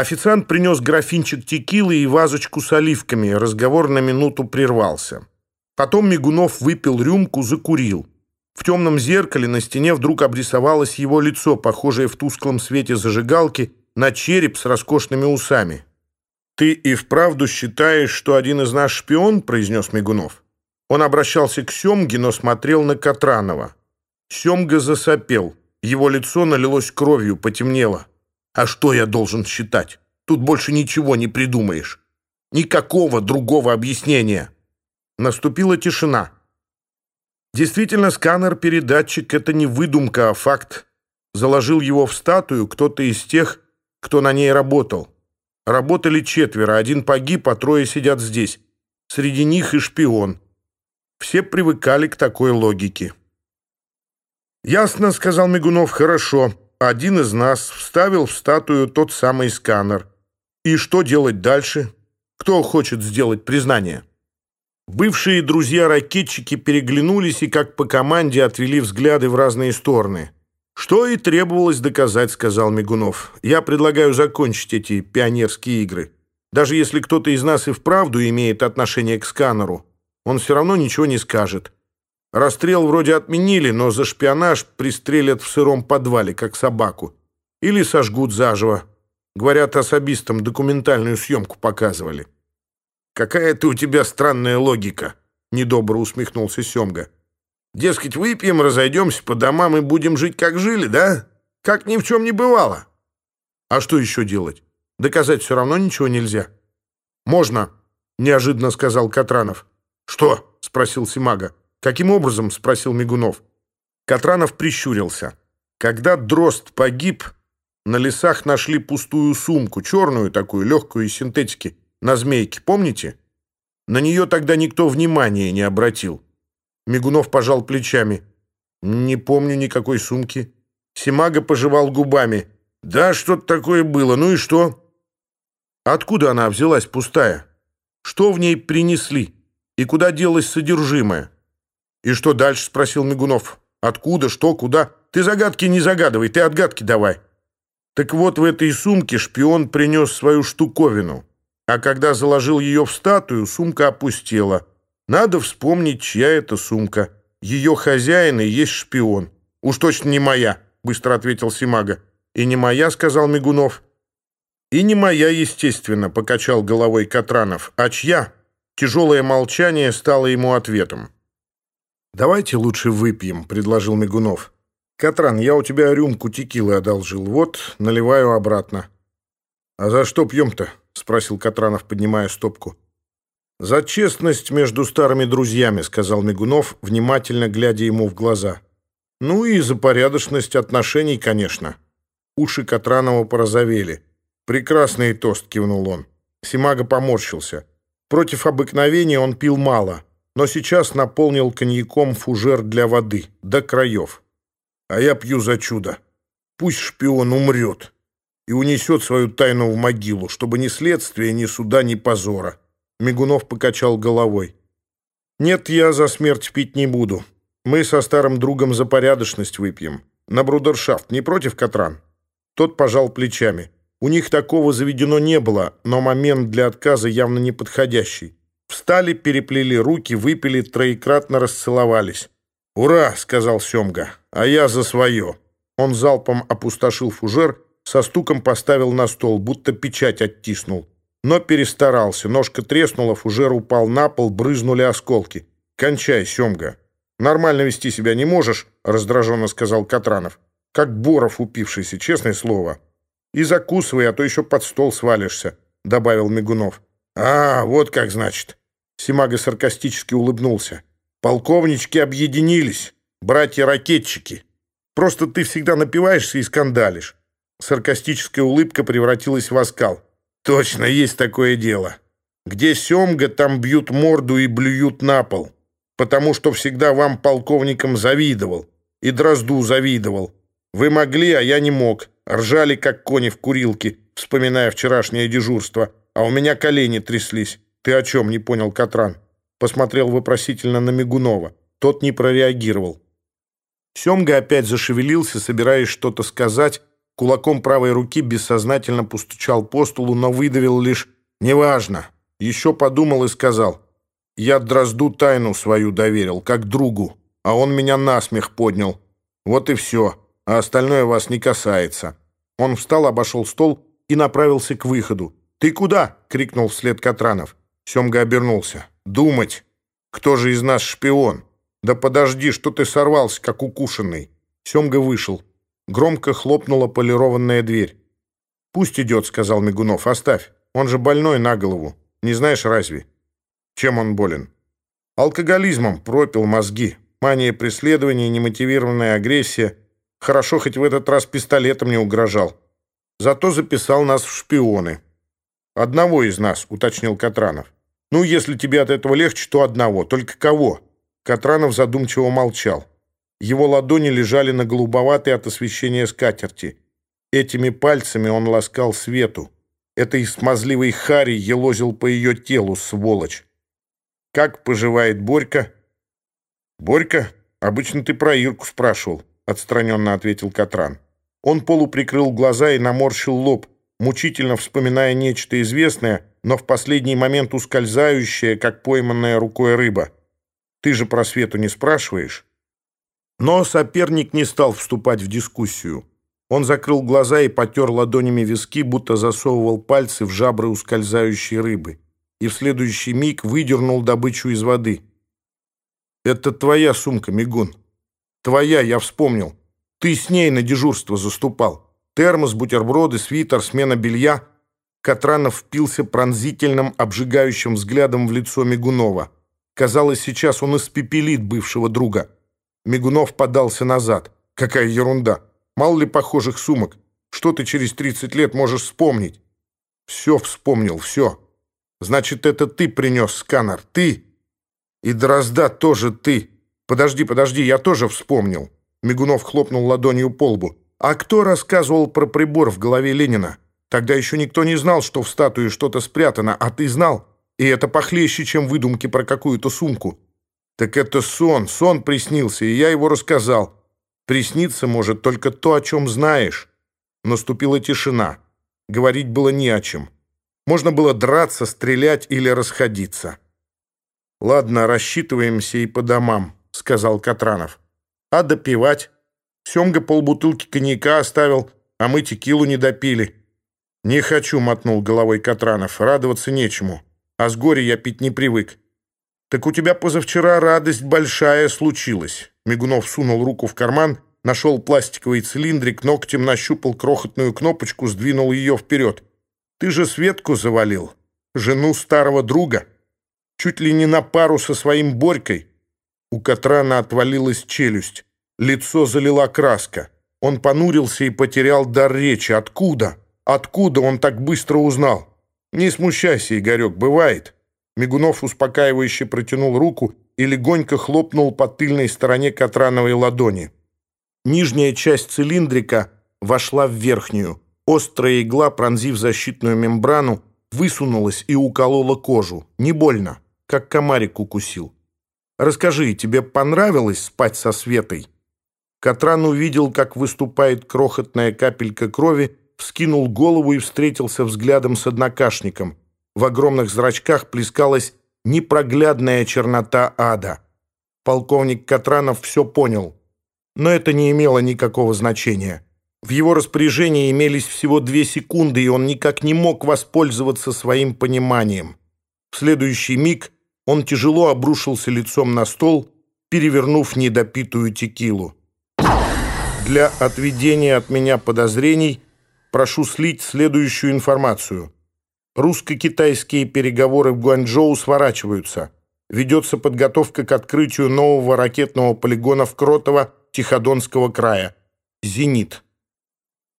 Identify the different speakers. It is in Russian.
Speaker 1: Официант принес графинчик текилы и вазочку с оливками. Разговор на минуту прервался. Потом Мигунов выпил рюмку, закурил. В темном зеркале на стене вдруг обрисовалось его лицо, похожее в тусклом свете зажигалки на череп с роскошными усами. «Ты и вправду считаешь, что один из нас шпион?» – произнес Мигунов. Он обращался к Семге, но смотрел на Катранова. Семга засопел. Его лицо налилось кровью, потемнело. «А что я должен считать? Тут больше ничего не придумаешь. Никакого другого объяснения». Наступила тишина. Действительно, сканер-передатчик — это не выдумка, а факт. Заложил его в статую кто-то из тех, кто на ней работал. Работали четверо, один погиб, а трое сидят здесь. Среди них и шпион. Все привыкали к такой логике. «Ясно», — сказал Мигунов, — «хорошо. Один из нас вставил в статую тот самый сканер. И что делать дальше? Кто хочет сделать признание? Бывшие друзья-ракетчики переглянулись и как по команде отвели взгляды в разные стороны. «Что и требовалось доказать», — сказал Мигунов. «Я предлагаю закончить эти пионерские игры. Даже если кто-то из нас и вправду имеет отношение к сканеру, он все равно ничего не скажет. Расстрел вроде отменили, но за шпионаж пристрелят в сыром подвале, как собаку. Или сожгут заживо. Говорят, особистам документальную съемку показывали». «Какая ты у тебя странная логика», — недобро усмехнулся Семга. Дескать, выпьем, разойдемся по домам и будем жить, как жили, да? Как ни в чем не бывало. А что еще делать? Доказать все равно ничего нельзя. Можно, неожиданно сказал Катранов. Что? спросил Симага. Каким образом?» — спросил Мигунов. Катранов прищурился. Когда Дрост погиб, на лесах нашли пустую сумку, черную такую, легкую из синтетики, на змейке, помните? На нее тогда никто внимания не обратил. Мигунов пожал плечами. «Не помню никакой сумки». Симага пожевал губами. «Да, что-то такое было. Ну и что?» «Откуда она взялась пустая? Что в ней принесли? И куда делось содержимое?» «И что дальше?» — спросил Мигунов. «Откуда? Что? Куда? Ты загадки не загадывай, ты отгадки давай». Так вот, в этой сумке шпион принес свою штуковину. А когда заложил ее в статую, сумка опустела. Надо вспомнить, чья это сумка. Ее хозяин и есть шпион. Уж точно не моя, быстро ответил Симага. И не моя, сказал Мигунов. И не моя, естественно, покачал головой Катранов. А чья? Тяжелое молчание стало ему ответом. «Давайте лучше выпьем», — предложил Мигунов. «Катран, я у тебя рюмку текилы одолжил. Вот, наливаю обратно». «А за что пьем-то?» — спросил Катранов, поднимая стопку. «За честность между старыми друзьями», — сказал Мигунов, внимательно глядя ему в глаза. «Ну и за порядочность отношений, конечно». Уши Катранова порозовели. «Прекрасный тост», — кивнул он. Симага поморщился. Против обыкновения он пил мало, но сейчас наполнил коньяком фужер для воды, до краев. «А я пью за чудо. Пусть шпион умрет и унесет свою тайну в могилу, чтобы ни следствия, ни суда, ни позора». Мигунов покачал головой. «Нет, я за смерть пить не буду. Мы со старым другом за порядочность выпьем. На брудершафт, не против Катран?» Тот пожал плечами. У них такого заведено не было, но момент для Встали, переплели руки, выпили троекратно расцеловались. «Ура!» — сказал Семга. «А я за свое!» Он залпом опустошил фужер, со стуком поставил на стол, будто печать оттиснул. Но перестарался, ножка треснула, фужер упал на пол, брызнули осколки. «Кончай, Семга!» «Нормально вести себя не можешь», — раздраженно сказал Катранов. «Как Боров упившийся, честное слово». «И закусывай, а то еще под стол свалишься», — добавил Мигунов. «А, вот как значит». Симага саркастически улыбнулся. «Полковнички объединились, братья-ракетчики. Просто ты всегда напиваешься и скандалишь». Саркастическая улыбка превратилась в оскал. Точно, есть такое дело. Где семга, там бьют морду и блюют на пол. Потому что всегда вам, полковникам, завидовал. И Дрозду завидовал. Вы могли, а я не мог. Ржали, как кони в курилке, вспоминая вчерашнее дежурство. а у меня колени тряслись. Ты о чем?» — не понял Катран. Посмотрел вопросительно на Мигунова. Тот не прореагировал. Семга опять зашевелился, собираясь что-то сказать. Кулаком правой руки бессознательно постучал по столу, но выдавил лишь «неважно». Еще подумал и сказал «Я Дрозду тайну свою доверил, как другу, а он меня насмех поднял. Вот и все, а остальное вас не касается». Он встал, обошел стол и направился к выходу. «Ты куда?» — крикнул вслед Катранов. Семга обернулся. «Думать! Кто же из нас шпион? Да подожди, что ты сорвался, как укушенный!» Семга вышел. Громко хлопнула полированная дверь. «Пусть идет», — сказал Мигунов. «Оставь. Он же больной на голову. Не знаешь разве?» «Чем он болен?» «Алкоголизмом пропил мозги. Мания преследования, немотивированная агрессия. Хорошо, хоть в этот раз пистолетом не угрожал. Зато записал нас в шпионы». «Одного из нас», — уточнил Катранов. «Ну, если тебе от этого легче, то одного. Только кого?» Катранов задумчиво молчал. Его ладони лежали на голубоватой от освещения скатерти. Этими пальцами он ласкал свету. Этой смазливой хари елозил по ее телу, сволочь. «Как поживает Борька?» «Борька? Обычно ты про Ирку спрашивал», — отстраненно ответил Катран. Он полуприкрыл глаза и наморщил лоб, мучительно вспоминая нечто известное, но в последний момент ускользающее, как пойманная рукой рыба. «Ты же про Свету не спрашиваешь?» Но соперник не стал вступать в дискуссию. Он закрыл глаза и потер ладонями виски, будто засовывал пальцы в жабры ускользающей рыбы. И в следующий миг выдернул добычу из воды. «Это твоя сумка, Мигун. Твоя, я вспомнил. Ты с ней на дежурство заступал. Термос, бутерброды, свитер, смена белья. Катранов впился пронзительным, обжигающим взглядом в лицо Мигунова. Казалось, сейчас он испепелит бывшего друга. Мигунов подался назад. Какая ерунда! Мало ли похожих сумок. Что ты через 30 лет можешь вспомнить? Все вспомнил, все. Значит, это ты принес сканер, ты. И Дрозда тоже ты. Подожди, подожди, я тоже вспомнил. Мигунов хлопнул ладонью по лбу. А кто рассказывал про прибор в голове Ленина? Тогда еще никто не знал, что в статуе что-то спрятано, а ты знал. И это похлеще, чем выдумки про какую-то сумку. Так это сон, сон приснился, и я его рассказал. Присниться может только то, о чем знаешь. Наступила тишина. Говорить было не о чем. Можно было драться, стрелять или расходиться. «Ладно, рассчитываемся и по домам», — сказал Катранов. «А допивать? Семга полбутылки коньяка оставил, а мы текилу не допили». «Не хочу», — мотнул головой Катранов. «Радоваться нечему. А с горя я пить не привык». «Так у тебя позавчера радость большая случилась». Мигунов сунул руку в карман, нашел пластиковый цилиндрик, ногтем нащупал крохотную кнопочку, сдвинул ее вперед. «Ты же Светку завалил, жену старого друга, чуть ли не на пару со своим Борькой». У Катрана отвалилась челюсть, лицо залила краска. Он понурился и потерял дар речи. Откуда? Откуда он так быстро узнал? «Не смущайся, Игорек, бывает». Мигунов успокаивающе протянул руку и легонько хлопнул по тыльной стороне Катрановой ладони. Нижняя часть цилиндрика вошла в верхнюю. Острая игла, пронзив защитную мембрану, высунулась и уколола кожу. Не больно, как комарик укусил. «Расскажи, тебе понравилось спать со Светой?» Катран увидел, как выступает крохотная капелька крови, вскинул голову и встретился взглядом с однокашником. В огромных зрачках плескалась непроглядная чернота ада. Полковник Катранов все понял, но это не имело никакого значения. В его распоряжении имелись всего две секунды, и он никак не мог воспользоваться своим пониманием. В следующий миг он тяжело обрушился лицом на стол, перевернув недопитую текилу для отведения от меня подозрений прошу слить следующую информацию. Русско-китайские переговоры в Гуанчжоу сворачиваются. Ведется подготовка к открытию нового ракетного полигона в Кротово Тиходонского края. «Зенит».